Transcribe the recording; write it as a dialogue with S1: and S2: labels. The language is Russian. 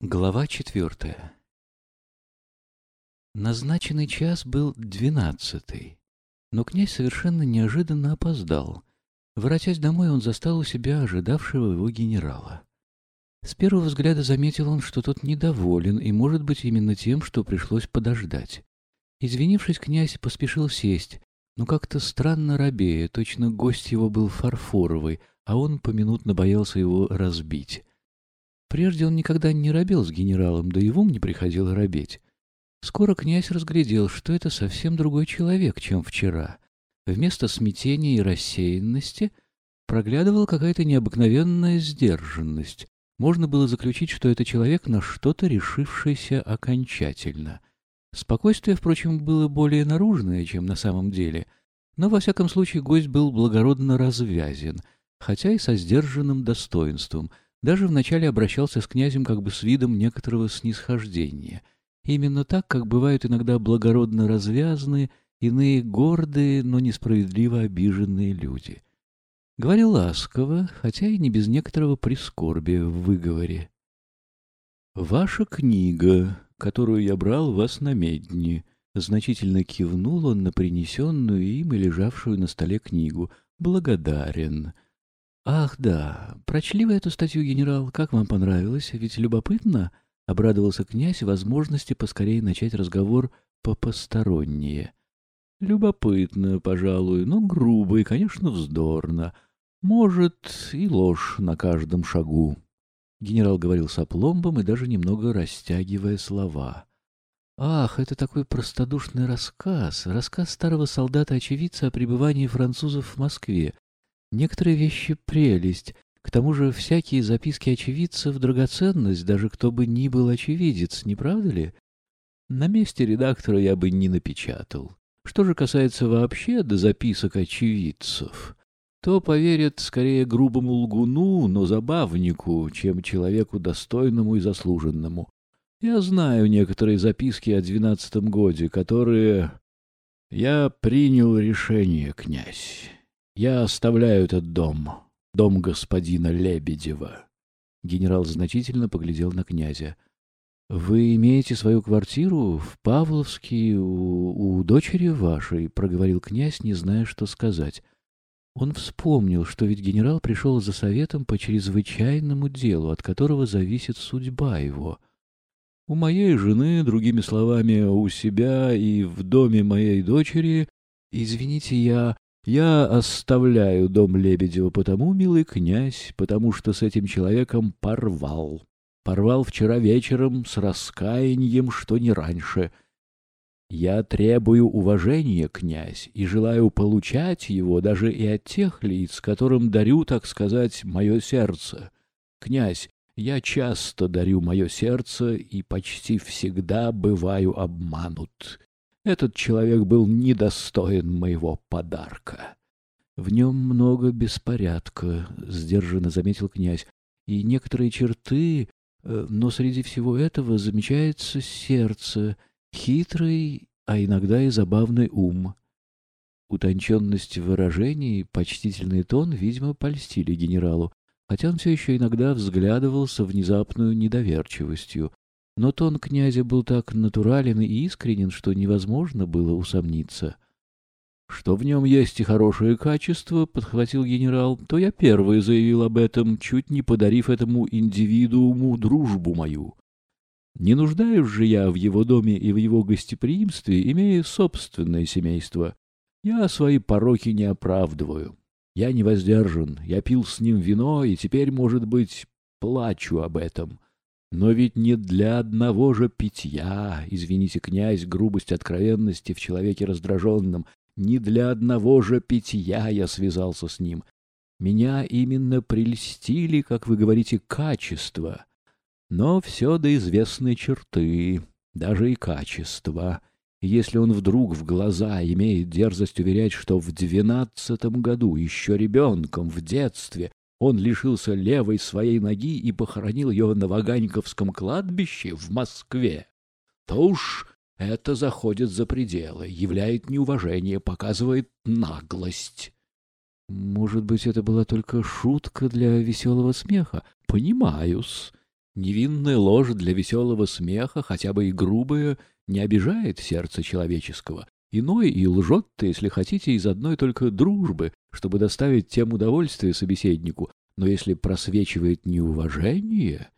S1: Глава четвертая Назначенный час был двенадцатый, но князь совершенно неожиданно опоздал. Воротясь домой, он застал у себя ожидавшего его генерала. С первого взгляда заметил он, что тот недоволен, и, может быть, именно тем, что пришлось подождать. Извинившись, князь поспешил сесть, но как-то странно робея, точно гость его был фарфоровый, а он поминутно боялся его разбить. Прежде он никогда не робел с генералом, да и в ум не приходило робеть. Скоро князь разглядел, что это совсем другой человек, чем вчера. Вместо смятения и рассеянности проглядывала какая-то необыкновенная сдержанность. Можно было заключить, что это человек на что-то решившийся окончательно. Спокойствие, впрочем, было более наружное, чем на самом деле, но, во всяком случае, гость был благородно развязен, хотя и со сдержанным достоинством — даже вначале обращался с князем как бы с видом некоторого снисхождения. Именно так, как бывают иногда благородно развязанные, иные гордые, но несправедливо обиженные люди. Говорил ласково, хотя и не без некоторого прискорбия в выговоре. «Ваша книга, которую я брал вас на медни», значительно кивнул он на принесенную им и лежавшую на столе книгу. «Благодарен». «Ах, да. Прочли вы эту статью, генерал? Как вам понравилось? Ведь любопытно?» — обрадовался князь возможности поскорее начать разговор по-постороннее. «Любопытно, пожалуй, но грубо и, конечно, вздорно. Может, и ложь на каждом шагу». Генерал говорил с опломбом и даже немного растягивая слова. «Ах, это такой простодушный рассказ, рассказ старого солдата-очевидца о пребывании французов в Москве. Некоторые вещи — прелесть. К тому же всякие записки очевидцев — драгоценность, даже кто бы ни был очевидец, не правда ли? На месте редактора я бы не напечатал. Что же касается вообще до записок очевидцев, то поверят скорее грубому лгуну, но забавнику, чем человеку достойному и заслуженному. Я знаю некоторые записки о двенадцатом годе, которые... Я принял решение, князь. Я оставляю этот дом, дом господина Лебедева. Генерал значительно поглядел на князя. «Вы имеете свою квартиру в Павловске у, у дочери вашей?» — проговорил князь, не зная, что сказать. Он вспомнил, что ведь генерал пришел за советом по чрезвычайному делу, от которого зависит судьба его. «У моей жены, другими словами, у себя и в доме моей дочери...» «Извините, я...» Я оставляю дом Лебедева потому, милый князь, потому что с этим человеком порвал. Порвал вчера вечером с раскаянием, что не раньше. Я требую уважения, князь, и желаю получать его даже и от тех лиц, которым дарю, так сказать, мое сердце. Князь, я часто дарю мое сердце и почти всегда бываю обманут. Этот человек был недостоин моего подарка. В нем много беспорядка, — сдержанно заметил князь, — и некоторые черты, э, но среди всего этого замечается сердце, хитрый, а иногда и забавный ум. Утонченность выражений, почтительный тон, видимо, польстили генералу, хотя он все еще иногда взглядывался внезапную недоверчивостью. Но тон князя был так натурален и искренен, что невозможно было усомниться. «Что в нем есть и хорошее качество», — подхватил генерал, — «то я первый заявил об этом, чуть не подарив этому индивидууму дружбу мою. Не нуждаюсь же я в его доме и в его гостеприимстве, имея собственное семейство. Я свои пороки не оправдываю. Я не воздержан, я пил с ним вино и теперь, может быть, плачу об этом». Но ведь не для одного же питья, извините, князь, грубость откровенности в человеке раздраженном, не для одного же питья я связался с ним. Меня именно прельстили, как вы говорите, качества. Но все до известной черты, даже и качества. если он вдруг в глаза имеет дерзость уверять, что в двенадцатом году, еще ребенком, в детстве, он лишился левой своей ноги и похоронил ее на Ваганьковском кладбище в Москве, то уж это заходит за пределы, являет неуважение, показывает наглость. Может быть, это была только шутка для веселого смеха? Понимаю-с. Невинная ложь для веселого смеха, хотя бы и грубая, не обижает сердце человеческого. Иной и лжет-то, если хотите, из одной только дружбы, чтобы доставить тем удовольствие собеседнику. Но если просвечивает неуважение,